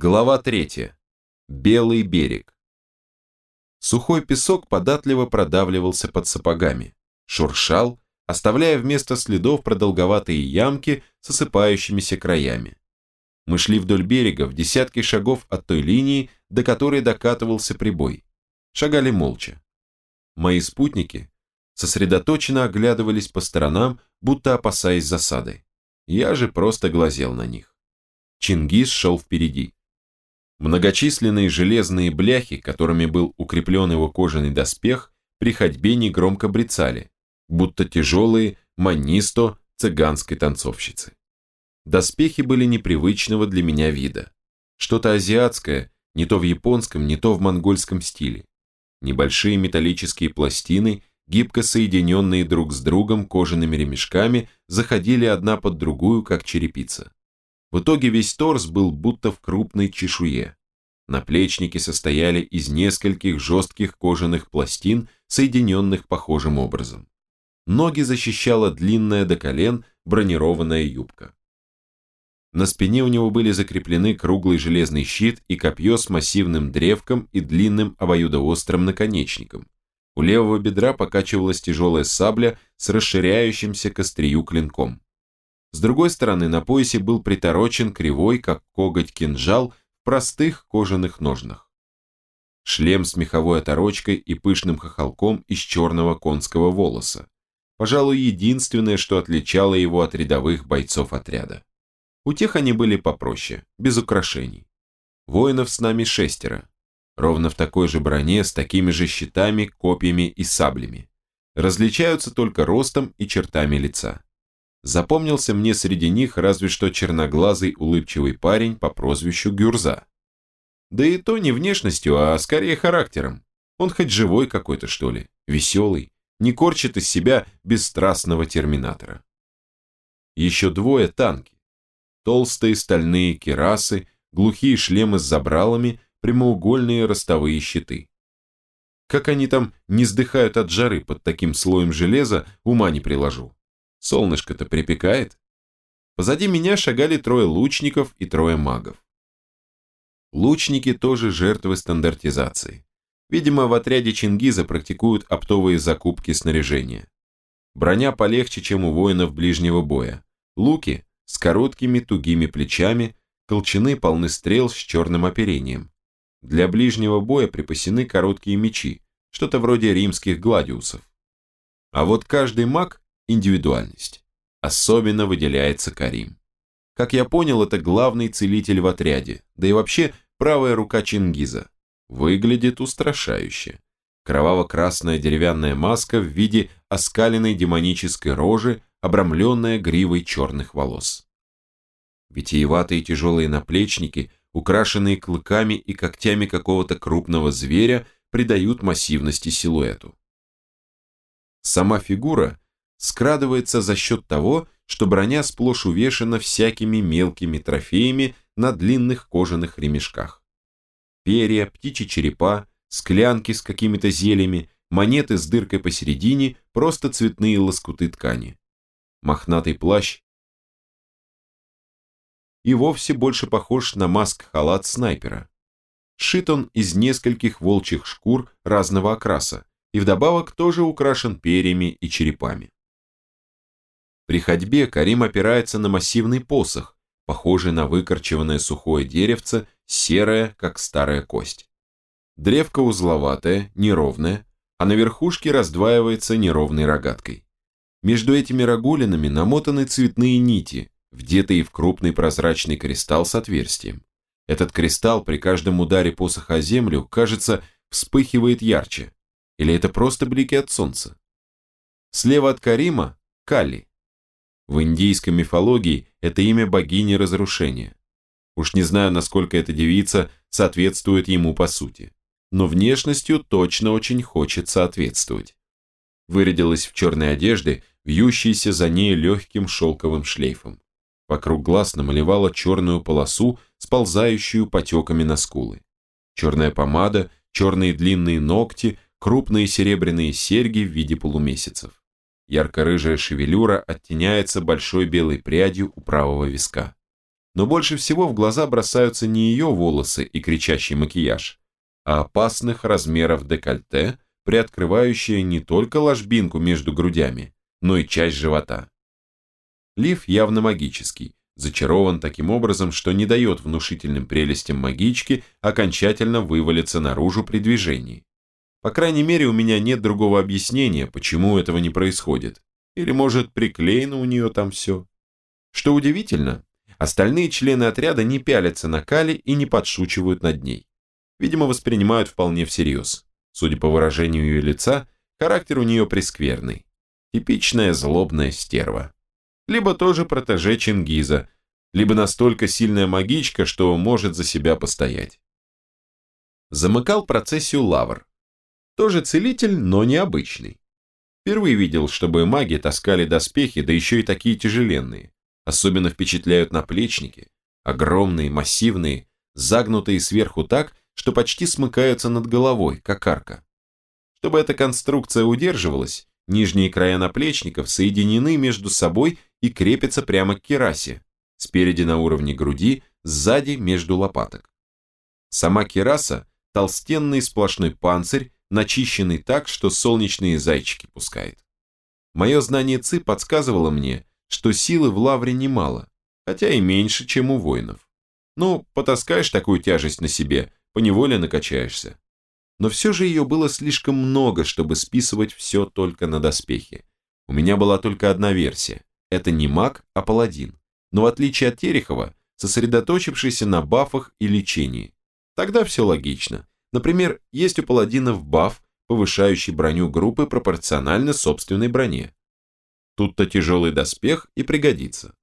Глава 3. Белый берег. Сухой песок податливо продавливался под сапогами, шуршал, оставляя вместо следов продолговатые ямки с осыпающимися краями. Мы шли вдоль берега в десятки шагов от той линии, до которой докатывался прибой. Шагали молча. Мои спутники сосредоточенно оглядывались по сторонам, будто опасаясь засады. Я же просто глазел на них. Чингис шел впереди. Многочисленные железные бляхи, которыми был укреплен его кожаный доспех, при ходьбе негромко брецали, будто тяжелые манисто цыганской танцовщицы. Доспехи были непривычного для меня вида. Что-то азиатское, не то в японском, не то в монгольском стиле. Небольшие металлические пластины, гибко соединенные друг с другом кожаными ремешками, заходили одна под другую, как черепица. В итоге весь торс был будто в крупной чешуе. Наплечники состояли из нескольких жестких кожаных пластин, соединенных похожим образом. Ноги защищала длинная до колен бронированная юбка. На спине у него были закреплены круглый железный щит и копье с массивным древком и длинным обоюдоострым наконечником. У левого бедра покачивалась тяжелая сабля с расширяющимся к острию клинком. С другой стороны на поясе был приторочен кривой, как коготь кинжал, в простых кожаных ножнах. Шлем с меховой оторочкой и пышным хохолком из черного конского волоса. Пожалуй, единственное, что отличало его от рядовых бойцов отряда. У тех они были попроще, без украшений. Воинов с нами шестеро. Ровно в такой же броне, с такими же щитами, копьями и саблями. Различаются только ростом и чертами лица. Запомнился мне среди них разве что черноглазый улыбчивый парень по прозвищу Гюрза. Да и то не внешностью, а скорее характером. Он хоть живой какой-то, что ли, веселый, не корчит из себя бесстрастного терминатора. Еще двое танки. Толстые стальные керасы, глухие шлемы с забралами, прямоугольные ростовые щиты. Как они там не сдыхают от жары под таким слоем железа, ума не приложу. Солнышко-то припекает. Позади меня шагали трое лучников и трое магов. Лучники тоже жертвы стандартизации. Видимо, в отряде Чингиза практикуют оптовые закупки снаряжения. Броня полегче, чем у воинов ближнего боя. Луки с короткими тугими плечами, колчаны полны стрел с черным оперением. Для ближнего боя припасены короткие мечи, что-то вроде римских гладиусов. А вот каждый маг индивидуальность. Особенно выделяется Карим. Как я понял, это главный целитель в отряде, да и вообще правая рука Чингиза. Выглядит устрашающе. Кроваво-красная деревянная маска в виде оскаленной демонической рожи, обрамленная гривой черных волос. Витиеватые тяжелые наплечники, украшенные клыками и когтями какого-то крупного зверя, придают массивности силуэту. Сама фигура скрадывается за счет того, что броня сплошь увешана всякими мелкими трофеями на длинных кожаных ремешках. Перья, птичьи черепа, склянки с какими-то зельями, монеты с дыркой посередине, просто цветные лоскуты ткани. Мохнатый плащ и вовсе больше похож на маск-халат снайпера. Шит он из нескольких волчьих шкур разного окраса и вдобавок тоже украшен перьями и черепами. При ходьбе Карим опирается на массивный посох, похожий на выкорчеванное сухое деревце, серое, как старая кость. Древко узловатое, неровное, а на верхушке раздваивается неровной рогаткой. Между этими рогулинами намотаны цветные нити, вдетые в крупный прозрачный кристалл с отверстием. Этот кристалл при каждом ударе посоха о землю, кажется, вспыхивает ярче. Или это просто блики от солнца? Слева от Карима – Кали, в индийской мифологии это имя богини разрушения. Уж не знаю, насколько эта девица соответствует ему по сути, но внешностью точно очень хочет соответствовать. Вырядилась в черной одежде, вьющейся за ней легким шелковым шлейфом. Вокруг глаз намалевала черную полосу, сползающую потеками на скулы. Черная помада, черные длинные ногти, крупные серебряные серьги в виде полумесяцев. Ярко-рыжая шевелюра оттеняется большой белой прядью у правого виска. Но больше всего в глаза бросаются не ее волосы и кричащий макияж, а опасных размеров декольте, приоткрывающее не только ложбинку между грудями, но и часть живота. Лиф явно магический, зачарован таким образом, что не дает внушительным прелестям магички окончательно вывалиться наружу при движении. По крайней мере, у меня нет другого объяснения, почему этого не происходит. Или, может, приклеено у нее там все. Что удивительно, остальные члены отряда не пялятся на Кали и не подшучивают над ней. Видимо, воспринимают вполне всерьез. Судя по выражению ее лица, характер у нее прескверный. Типичная злобная стерва либо тоже протеже Чингиза, либо настолько сильная магичка, что может за себя постоять. Замыкал процессию Лавр. Тоже целитель, но необычный. Впервые видел, чтобы маги таскали доспехи, да еще и такие тяжеленные. Особенно впечатляют наплечники. Огромные, массивные, загнутые сверху так, что почти смыкаются над головой, как арка. Чтобы эта конструкция удерживалась, нижние края наплечников соединены между собой и крепится прямо к керасе, спереди на уровне груди, сзади между лопаток. Сама кераса – толстенный сплошной панцирь, начищенный так, что солнечные зайчики пускает. Мое знание ЦИ подсказывало мне, что силы в лавре немало, хотя и меньше, чем у воинов. Ну, потаскаешь такую тяжесть на себе, поневоле накачаешься. Но все же ее было слишком много, чтобы списывать все только на доспехи. У меня была только одна версия. Это не маг, а паладин. Но в отличие от Терехова, сосредоточившийся на бафах и лечении. Тогда все логично. Например, есть у паладинов баф, повышающий броню группы пропорционально собственной броне. Тут-то тяжелый доспех и пригодится.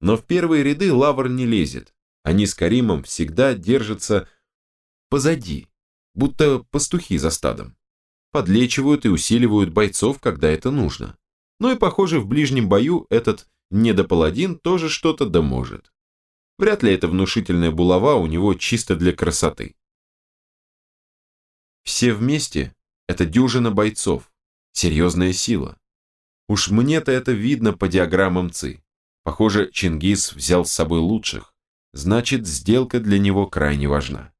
Но в первые ряды лавр не лезет. Они с Каримом всегда держатся позади, будто пастухи за стадом. Подлечивают и усиливают бойцов, когда это нужно. Ну и, похоже, в ближнем бою этот недопаладин тоже что-то да может. Вряд ли эта внушительная булава у него чисто для красоты. Все вместе – это дюжина бойцов, серьезная сила. Уж мне-то это видно по диаграммам ЦИ. Похоже, Чингис взял с собой лучших, значит, сделка для него крайне важна.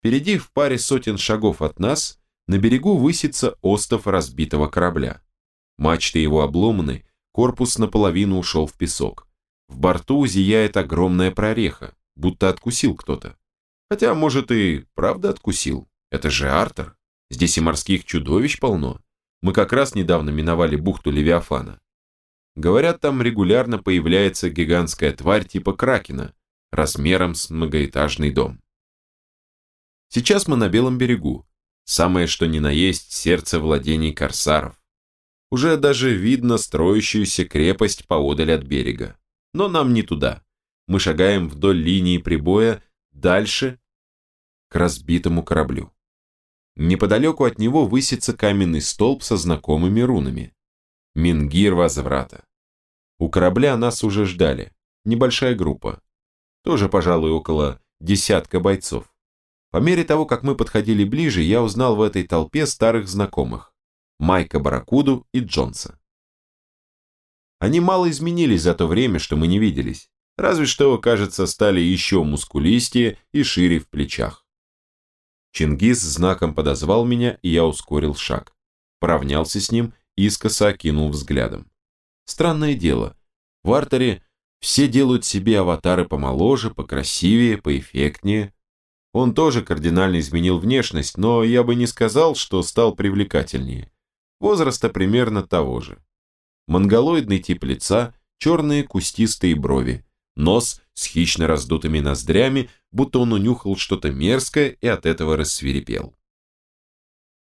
Впереди в паре сотен шагов от нас на берегу высится остов разбитого корабля. Мачты его обломаны, корпус наполовину ушел в песок. В борту зияет огромная прореха, будто откусил кто-то. Хотя, может, и правда откусил. Это же Артер. Здесь и морских чудовищ полно. Мы как раз недавно миновали бухту Левиафана. Говорят, там регулярно появляется гигантская тварь типа Кракена, размером с многоэтажный дом. Сейчас мы на Белом берегу, самое что ни на есть сердце владений корсаров. Уже даже видно строящуюся крепость поодаль от берега. Но нам не туда. Мы шагаем вдоль линии прибоя, дальше к разбитому кораблю. Неподалеку от него высится каменный столб со знакомыми рунами. Мингир возврата. У корабля нас уже ждали. Небольшая группа. Тоже, пожалуй, около десятка бойцов. По мере того, как мы подходили ближе, я узнал в этой толпе старых знакомых. Майка Баракуду и Джонса. Они мало изменились за то время, что мы не виделись, разве что, кажется, стали еще мускулистее и шире в плечах. Чингис знаком подозвал меня, и я ускорил шаг. Поравнялся с ним, искоса окинул взглядом. Странное дело, в артере все делают себе аватары помоложе, покрасивее, поэффектнее. Он тоже кардинально изменил внешность, но я бы не сказал, что стал привлекательнее возраста примерно того же. Монголоидный тип лица, черные кустистые брови, нос с хищно раздутыми ноздрями, будто он унюхал что-то мерзкое и от этого рассверепел.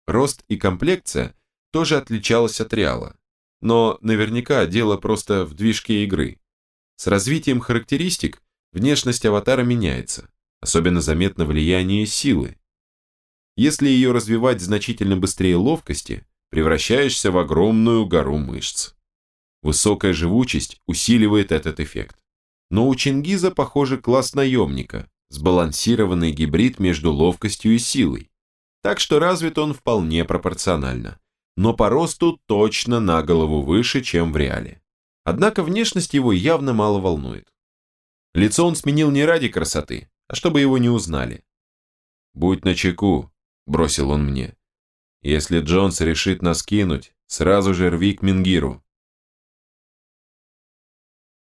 Рост и комплекция тоже отличалась от Реала, но наверняка дело просто в движке игры. С развитием характеристик внешность аватара меняется, особенно заметно влияние силы. Если ее развивать значительно быстрее ловкости, превращаешься в огромную гору мышц. Высокая живучесть усиливает этот эффект. Но у Чингиза, похоже, класс наемника, сбалансированный гибрид между ловкостью и силой. Так что развит он вполне пропорционально. Но по росту точно на голову выше, чем в реале. Однако внешность его явно мало волнует. Лицо он сменил не ради красоты, а чтобы его не узнали. «Будь начеку», — бросил он мне. «Если Джонс решит нас кинуть, сразу же рви к Мингиру».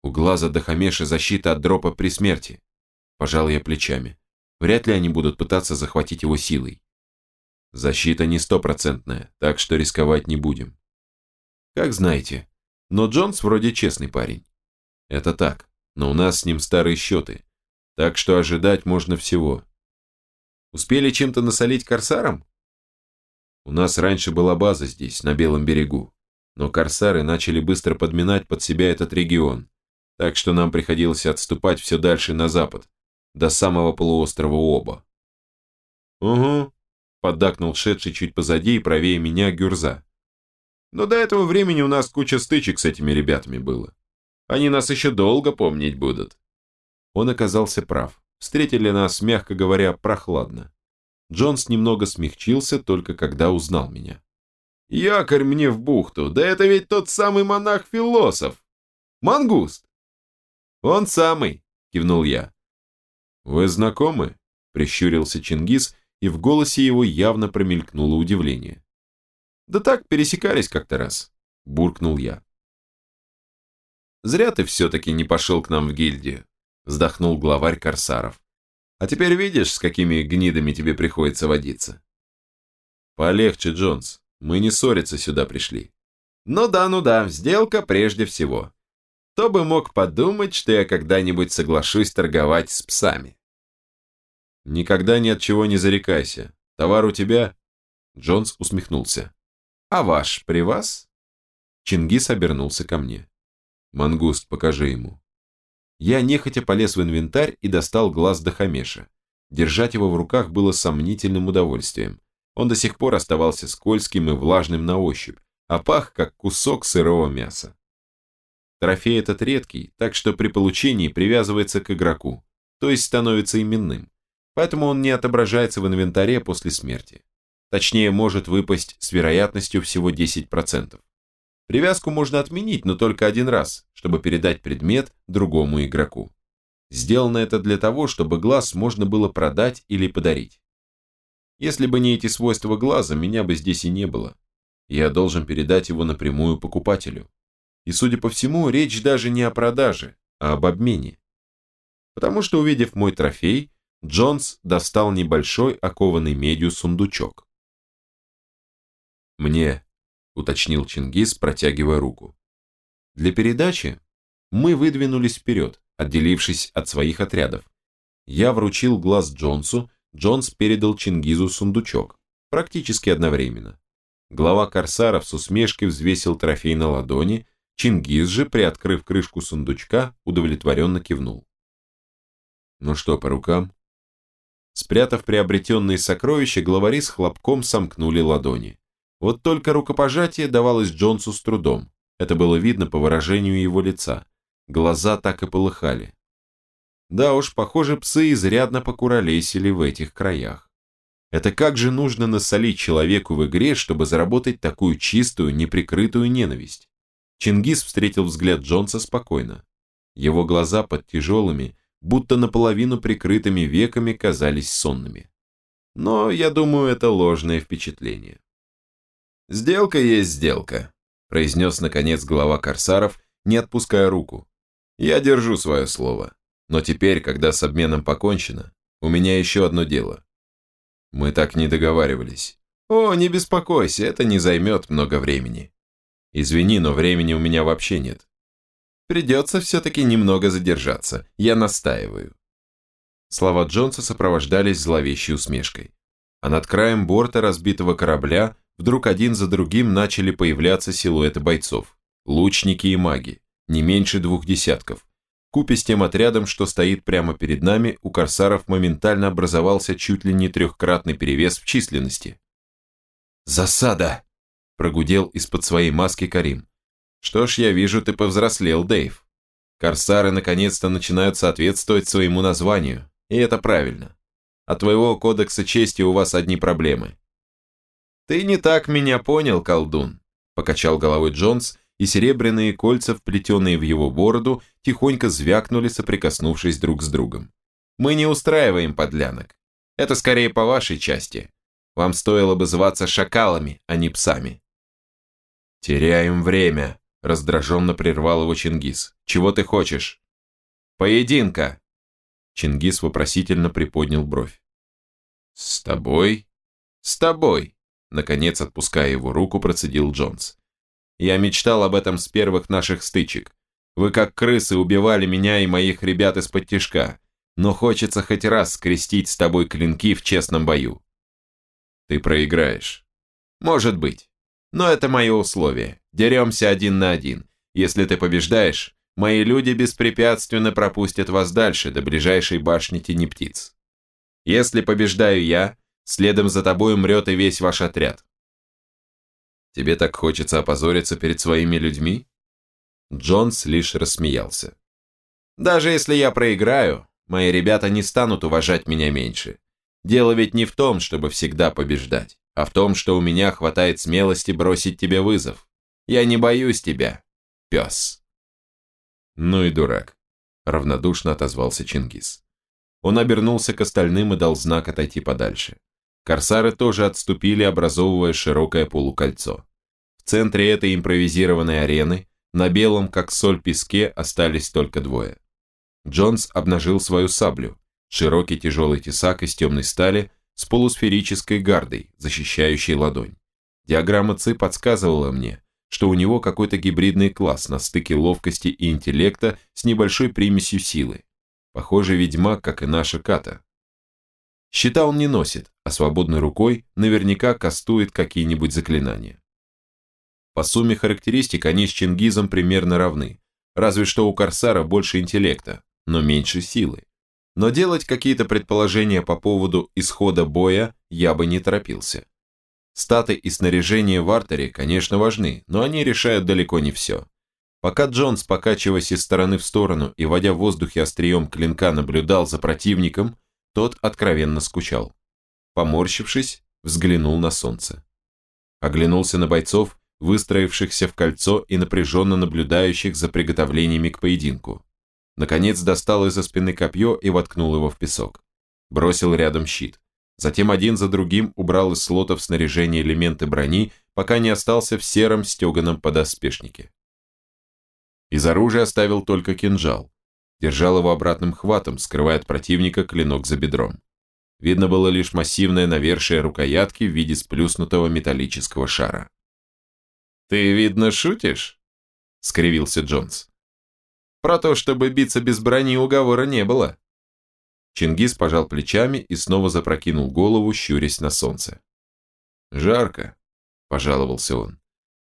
У глаза Дахамеша защита от дропа при смерти. Пожал я плечами. Вряд ли они будут пытаться захватить его силой. Защита не стопроцентная, так что рисковать не будем. Как знаете, но Джонс вроде честный парень. Это так, но у нас с ним старые счеты, так что ожидать можно всего. Успели чем-то насолить корсарам? У нас раньше была база здесь, на Белом берегу, но корсары начали быстро подминать под себя этот регион, так что нам приходилось отступать все дальше на запад, до самого полуострова Оба. Угу, поддакнул шедший чуть позади и правее меня Гюрза. Но до этого времени у нас куча стычек с этими ребятами было. Они нас еще долго помнить будут. Он оказался прав. Встретили нас, мягко говоря, прохладно. Джонс немного смягчился, только когда узнал меня. «Якорь мне в бухту, да это ведь тот самый монах-философ! Мангуст!» «Он самый!» – кивнул я. «Вы знакомы?» – прищурился Чингис и в голосе его явно промелькнуло удивление. «Да так, пересекались как-то раз», – буркнул я. «Зря ты все-таки не пошел к нам в гильдию», – вздохнул главарь корсаров. «А теперь видишь, с какими гнидами тебе приходится водиться?» «Полегче, Джонс, мы не ссориться сюда пришли». «Ну да, ну да, сделка прежде всего. Кто бы мог подумать, что я когда-нибудь соглашусь торговать с псами?» Никогда ни от чего не зарекайся. Товар у тебя?» Джонс усмехнулся. «А ваш при вас?» Чингис обернулся ко мне. «Мангуст, покажи ему». Я нехотя полез в инвентарь и достал глаз Дахамеша. Держать его в руках было сомнительным удовольствием. Он до сих пор оставался скользким и влажным на ощупь, а пах, как кусок сырого мяса. Трофей этот редкий, так что при получении привязывается к игроку, то есть становится именным поэтому он не отображается в инвентаре после смерти. Точнее, может выпасть с вероятностью всего 10%. Привязку можно отменить, но только один раз, чтобы передать предмет другому игроку. Сделано это для того, чтобы глаз можно было продать или подарить. Если бы не эти свойства глаза, меня бы здесь и не было. Я должен передать его напрямую покупателю. И, судя по всему, речь даже не о продаже, а об обмене. Потому что, увидев мой трофей, Джонс достал небольшой окованный медью сундучок. «Мне», — уточнил Чингис, протягивая руку. Для передачи мы выдвинулись вперед, отделившись от своих отрядов. Я вручил глаз Джонсу, Джонс передал Чингизу сундучок, практически одновременно. Глава корсаров с усмешкой взвесил трофей на ладони, Чингиз же, приоткрыв крышку сундучка, удовлетворенно кивнул. «Ну что, по рукам?» Спрятав приобретенные сокровища, главари с хлопком сомкнули ладони. Вот только рукопожатие давалось Джонсу с трудом. Это было видно по выражению его лица. Глаза так и полыхали. Да уж, похоже, псы изрядно покуролесили в этих краях. Это как же нужно насолить человеку в игре, чтобы заработать такую чистую, неприкрытую ненависть? Чингис встретил взгляд Джонса спокойно. Его глаза под тяжелыми, будто наполовину прикрытыми веками казались сонными. Но, я думаю, это ложное впечатление. «Сделка есть сделка», – произнес, наконец, глава корсаров, не отпуская руку. «Я держу свое слово. Но теперь, когда с обменом покончено, у меня еще одно дело. Мы так не договаривались. О, не беспокойся, это не займет много времени. Извини, но времени у меня вообще нет. Придется все-таки немного задержаться, я настаиваю. Слова Джонса сопровождались зловещей усмешкой. А над краем борта разбитого корабля вдруг один за другим начали появляться силуэты бойцов. Лучники и маги, не меньше двух десятков. Купе с тем отрядом, что стоит прямо перед нами, у корсаров моментально образовался чуть ли не трехкратный перевес в численности. «Засада!» – прогудел из-под своей маски Карим. Что ж, я вижу, ты повзрослел, Дэйв. Корсары наконец-то начинают соответствовать своему названию, и это правильно. От твоего кодекса чести у вас одни проблемы. Ты не так меня понял, колдун, покачал головой Джонс и серебряные кольца, вплетенные в его бороду, тихонько звякнули, соприкоснувшись друг с другом. «Мы не устраиваем подлянок. Это скорее по вашей части. Вам стоило бы зваться шакалами, а не псами». «Теряем время», – раздраженно прервал его Чингис. «Чего ты хочешь?» «Поединка!» Чингис вопросительно приподнял бровь. «С тобой?» «С тобой!» Наконец, отпуская его руку, процедил Джонс. «Я мечтал об этом с первых наших стычек. Вы как крысы убивали меня и моих ребят из-под тишка, но хочется хоть раз скрестить с тобой клинки в честном бою». «Ты проиграешь». «Может быть. Но это мое условие. Деремся один на один. Если ты побеждаешь, мои люди беспрепятственно пропустят вас дальше, до ближайшей башни тени птиц. Если побеждаю я, Следом за тобой умрет и весь ваш отряд. Тебе так хочется опозориться перед своими людьми? Джонс лишь рассмеялся. Даже если я проиграю, мои ребята не станут уважать меня меньше. Дело ведь не в том, чтобы всегда побеждать, а в том, что у меня хватает смелости бросить тебе вызов. Я не боюсь тебя, пес. Ну и дурак, равнодушно отозвался Чингис. Он обернулся к остальным и дал знак отойти подальше. Корсары тоже отступили, образовывая широкое полукольцо. В центре этой импровизированной арены, на белом, как соль песке, остались только двое. Джонс обнажил свою саблю, широкий тяжелый тесак из темной стали с полусферической гардой, защищающей ладонь. Диаграмма ЦИ подсказывала мне, что у него какой-то гибридный класс на стыке ловкости и интеллекта с небольшой примесью силы. Похоже, ведьмак, как и наша Ката. Щита он не носит, а свободной рукой наверняка кастует какие-нибудь заклинания. По сумме характеристик они с Чингизом примерно равны, разве что у Корсара больше интеллекта, но меньше силы. Но делать какие-то предположения по поводу исхода боя я бы не торопился. Статы и снаряжение в артере, конечно, важны, но они решают далеко не все. Пока Джонс, покачиваясь из стороны в сторону и водя в воздухе острием клинка, наблюдал за противником, тот откровенно скучал. Поморщившись, взглянул на солнце. Оглянулся на бойцов, выстроившихся в кольцо и напряженно наблюдающих за приготовлениями к поединку. Наконец достал из-за спины копье и воткнул его в песок. Бросил рядом щит. Затем один за другим убрал из слотов снаряжения элементы брони, пока не остался в сером стеганом подоспешнике. Из оружия оставил только кинжал, держал его обратным хватом, скрывая от противника клинок за бедром. Видно было лишь массивное навершие рукоятки в виде сплюснутого металлического шара. «Ты, видно, шутишь?» — скривился Джонс. «Про то, чтобы биться без брони, уговора не было». Чингис пожал плечами и снова запрокинул голову, щурясь на солнце. «Жарко», — пожаловался он.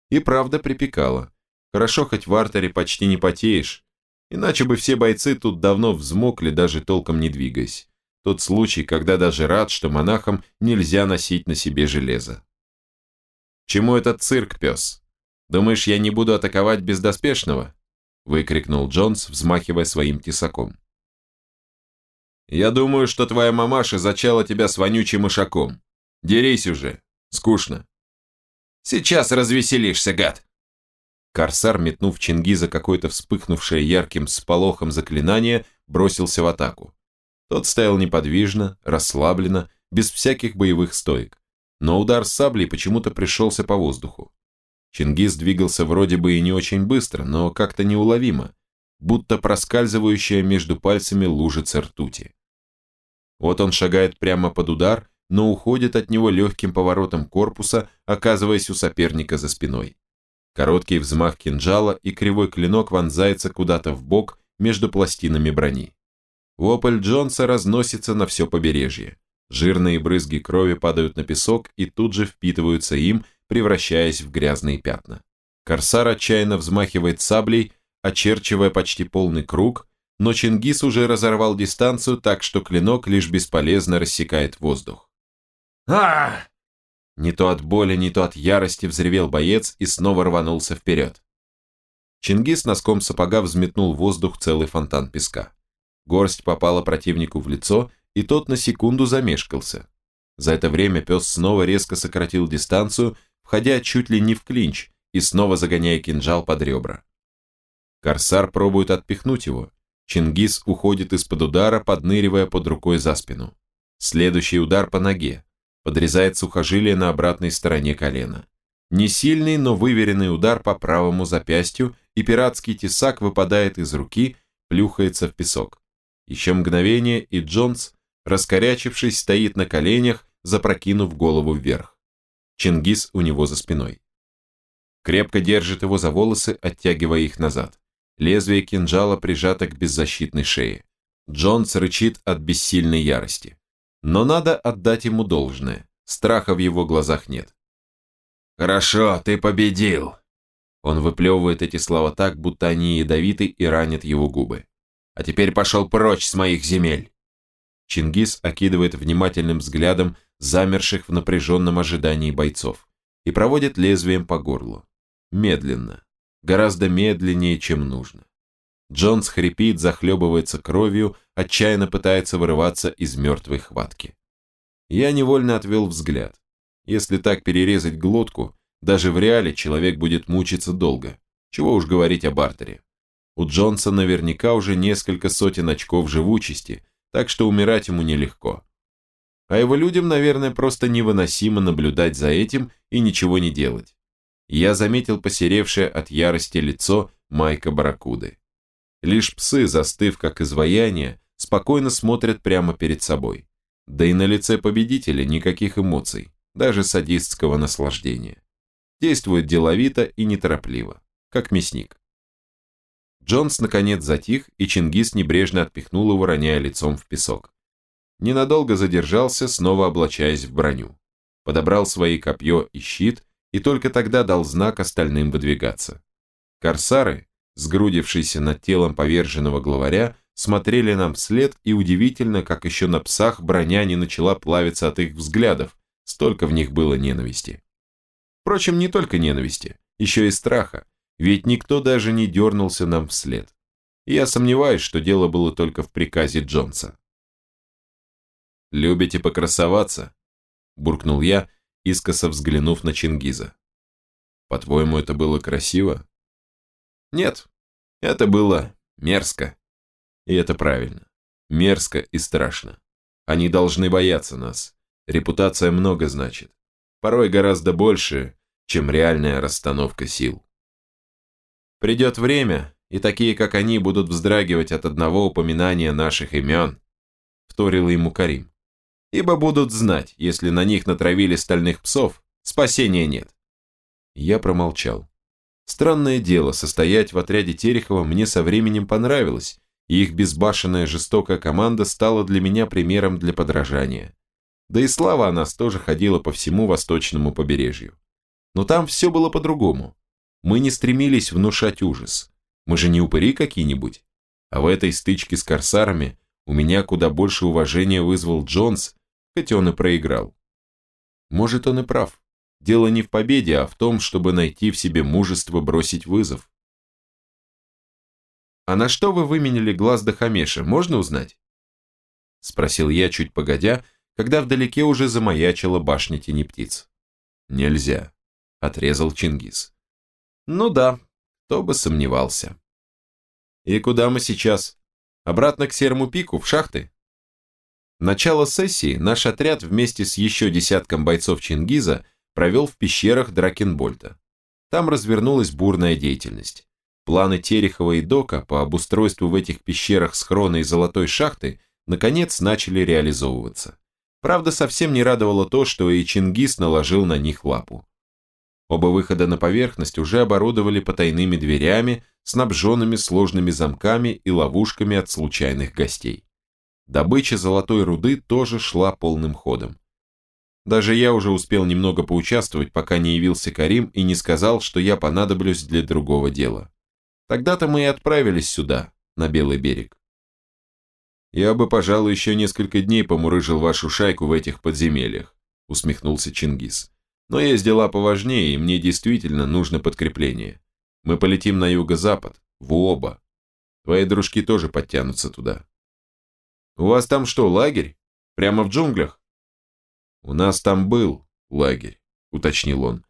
И правда припекало. Хорошо, хоть в артере почти не потеешь, Иначе бы все бойцы тут давно взмокли, даже толком не двигаясь. Тот случай, когда даже рад, что монахам нельзя носить на себе железо. «Чему этот цирк, пес? Думаешь, я не буду атаковать бездоспешного?» Выкрикнул Джонс, взмахивая своим тесаком. «Я думаю, что твоя мамаша зачала тебя с вонючим мышаком. Дерись уже, скучно». «Сейчас развеселишься, гад!» Корсар, метнув Чингиза какое-то вспыхнувшее ярким сполохом заклинание, бросился в атаку. Тот стоял неподвижно, расслабленно, без всяких боевых стоек. Но удар саблей почему-то пришелся по воздуху. Чингиз двигался вроде бы и не очень быстро, но как-то неуловимо, будто проскальзывающая между пальцами лужица ртути. Вот он шагает прямо под удар, но уходит от него легким поворотом корпуса, оказываясь у соперника за спиной. Короткий взмах кинжала и кривой клинок вонзается куда-то в бок между пластинами брони. Вопль Джонса разносится на все побережье. Жирные брызги крови падают на песок и тут же впитываются им, превращаясь в грязные пятна. Корсар отчаянно взмахивает саблей, очерчивая почти полный круг, но Чингис уже разорвал дистанцию так, что клинок лишь бесполезно рассекает воздух. а не то от боли, не то от ярости взревел боец и снова рванулся вперед. Чингис носком сапога взметнул в воздух целый фонтан песка. Горсть попала противнику в лицо, и тот на секунду замешкался. За это время пес снова резко сократил дистанцию, входя чуть ли не в клинч, и снова загоняя кинжал под ребра. Корсар пробует отпихнуть его. Чингис уходит из-под удара, подныривая под рукой за спину. Следующий удар по ноге. Подрезает сухожилие на обратной стороне колена. Не сильный, но выверенный удар по правому запястью, и пиратский тесак выпадает из руки, плюхается в песок. Еще мгновение, и Джонс, раскорячившись, стоит на коленях, запрокинув голову вверх. Чингис у него за спиной. Крепко держит его за волосы, оттягивая их назад. Лезвие кинжала прижато к беззащитной шее. Джонс рычит от бессильной ярости. Но надо отдать ему должное. Страха в его глазах нет. «Хорошо, ты победил!» Он выплевывает эти слова так, будто они ядовиты и ранят его губы. «А теперь пошел прочь с моих земель!» Чингис окидывает внимательным взглядом замерших в напряженном ожидании бойцов и проводит лезвием по горлу. Медленно. Гораздо медленнее, чем нужно. Джонс хрипит, захлебывается кровью, отчаянно пытается вырываться из мертвой хватки. Я невольно отвел взгляд. Если так перерезать глотку, даже в реале человек будет мучиться долго. Чего уж говорить о бартере. У Джонса наверняка уже несколько сотен очков живучести, так что умирать ему нелегко. А его людям, наверное, просто невыносимо наблюдать за этим и ничего не делать. Я заметил посеревшее от ярости лицо Майка Баракуды. Лишь псы, застыв как изваяние, спокойно смотрят прямо перед собой. Да и на лице победителя никаких эмоций даже садистского наслаждения. Действует деловито и неторопливо, как мясник. Джонс наконец затих, и Чингис небрежно отпихнул его, роняя лицом в песок. Ненадолго задержался, снова облачаясь в броню. Подобрал свои копье и щит, и только тогда дал знак остальным выдвигаться. Корсары, сгрудившиеся над телом поверженного главаря, смотрели нам вслед, и удивительно, как еще на псах броня не начала плавиться от их взглядов, Столько в них было ненависти. Впрочем, не только ненависти, еще и страха, ведь никто даже не дернулся нам вслед. Я сомневаюсь, что дело было только в приказе Джонса. «Любите покрасоваться?» – буркнул я, искоса взглянув на Чингиза. «По-твоему, это было красиво?» «Нет, это было мерзко. И это правильно. Мерзко и страшно. Они должны бояться нас. Репутация много значит. Порой гораздо больше, чем реальная расстановка сил. Придет время, и такие, как они, будут вздрагивать от одного упоминания наших имен, вторил ему Карим. Ибо будут знать, если на них натравили стальных псов, спасения нет. Я промолчал. Странное дело, состоять в отряде Терехова мне со временем понравилось, и их безбашенная жестокая команда стала для меня примером для подражания. Да и слава о нас тоже ходила по всему восточному побережью. Но там все было по-другому. Мы не стремились внушать ужас. Мы же не упыри какие-нибудь. А в этой стычке с корсарами у меня куда больше уважения вызвал Джонс, хоть он и проиграл. Может, он и прав. Дело не в победе, а в том, чтобы найти в себе мужество бросить вызов. «А на что вы выменили глаз до Хамеша, можно узнать?» Спросил я чуть погодя, когда вдалеке уже замаячила башня тени птиц. «Нельзя», — отрезал Чингис. «Ну да, кто бы сомневался». «И куда мы сейчас? Обратно к Серому пику, в шахты?» Начало сессии наш отряд вместе с еще десятком бойцов Чингиза провел в пещерах Дракенбольта. Там развернулась бурная деятельность. Планы Терехова и Дока по обустройству в этих пещерах схрона и золотой шахты наконец начали реализовываться. Правда, совсем не радовало то, что и Чингис наложил на них лапу. Оба выхода на поверхность уже оборудовали потайными дверями, снабженными сложными замками и ловушками от случайных гостей. Добыча золотой руды тоже шла полным ходом. Даже я уже успел немного поучаствовать, пока не явился Карим и не сказал, что я понадоблюсь для другого дела. Тогда-то мы и отправились сюда, на Белый берег. «Я бы, пожалуй, еще несколько дней помурыжил вашу шайку в этих подземельях», усмехнулся Чингис. «Но есть дела поважнее, и мне действительно нужно подкрепление. Мы полетим на юго-запад, в Уоба. Твои дружки тоже подтянутся туда». «У вас там что, лагерь? Прямо в джунглях?» «У нас там был лагерь», уточнил он.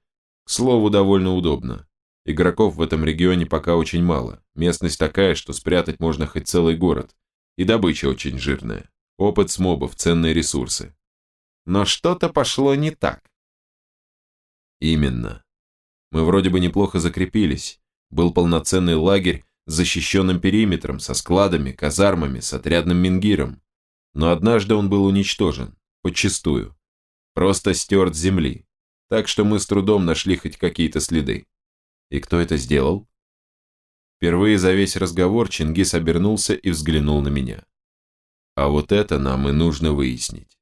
«К слову, довольно удобно. Игроков в этом регионе пока очень мало. Местность такая, что спрятать можно хоть целый город. И добыча очень жирная. Опыт с мобов, ценные ресурсы. Но что-то пошло не так. Именно. Мы вроде бы неплохо закрепились. Был полноценный лагерь с защищенным периметром, со складами, казармами, с отрядным мингиром. Но однажды он был уничтожен. Подчистую. Просто стерт с земли. Так что мы с трудом нашли хоть какие-то следы. И кто это сделал? Впервые за весь разговор Чингис обернулся и взглянул на меня. А вот это нам и нужно выяснить.